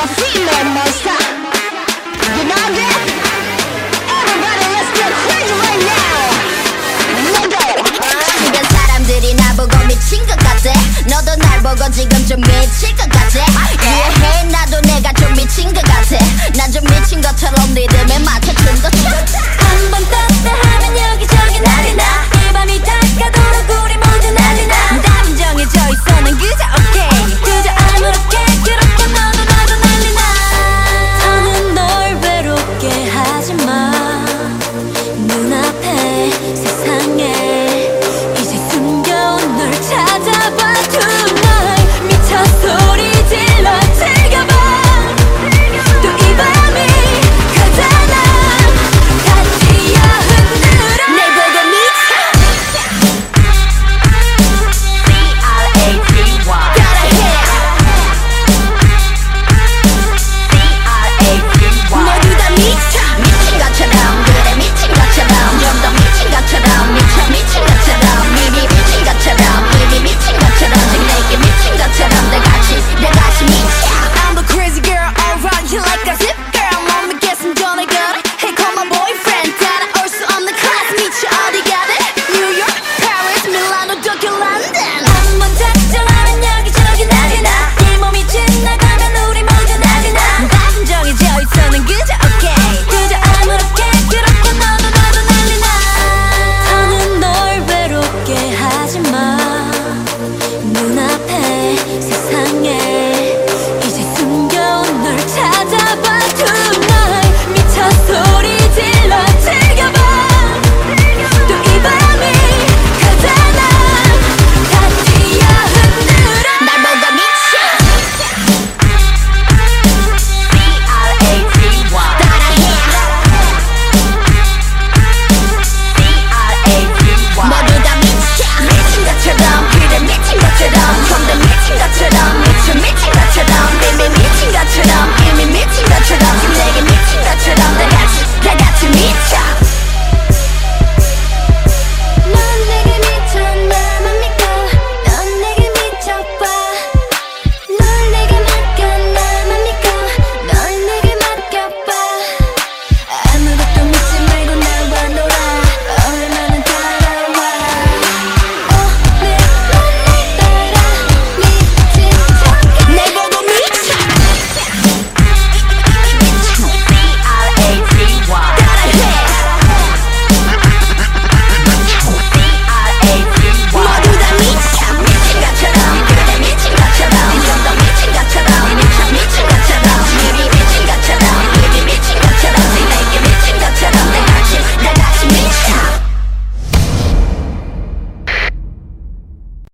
the female monster. You know that? Everybody, let's get crazy right now. Let go. 주변 사람들이 나보고 미친 것 같아 너도 날 보고 지금 좀 미칠 것 같아 이해해 나도 내가 좀 미친 것